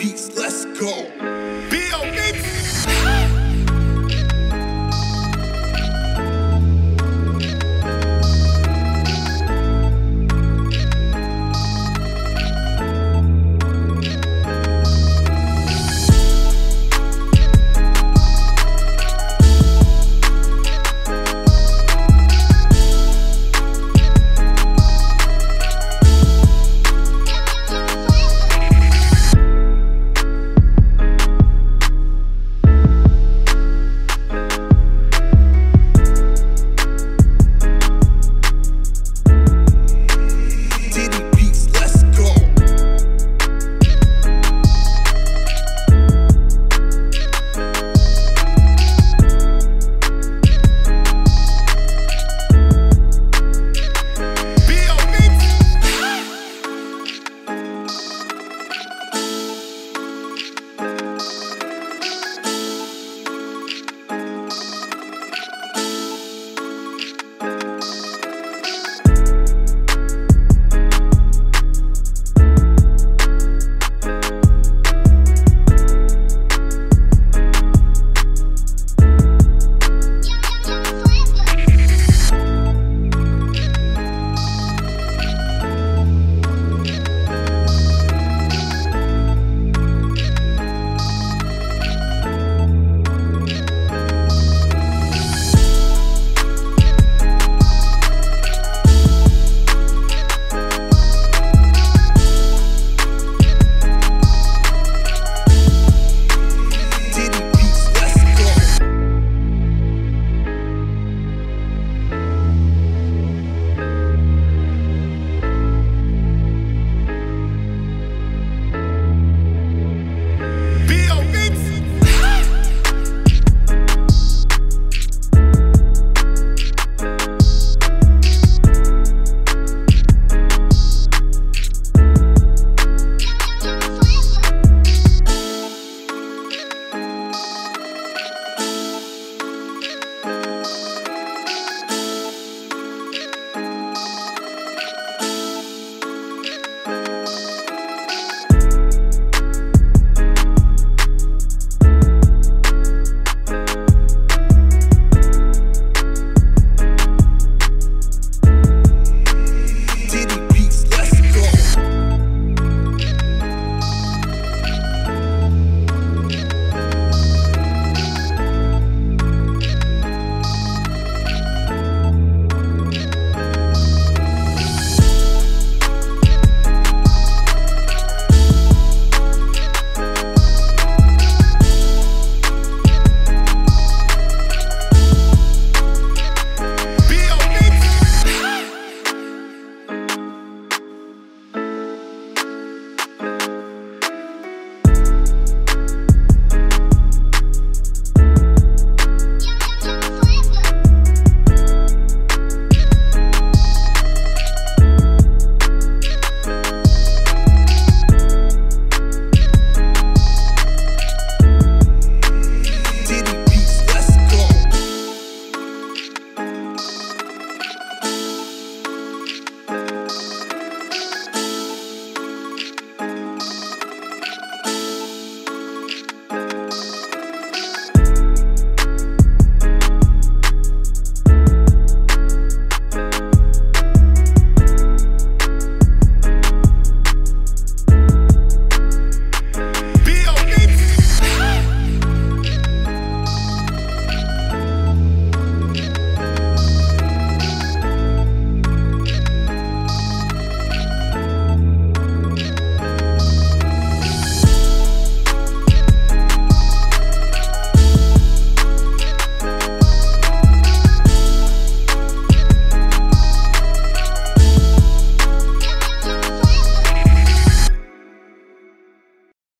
peace. Let's go.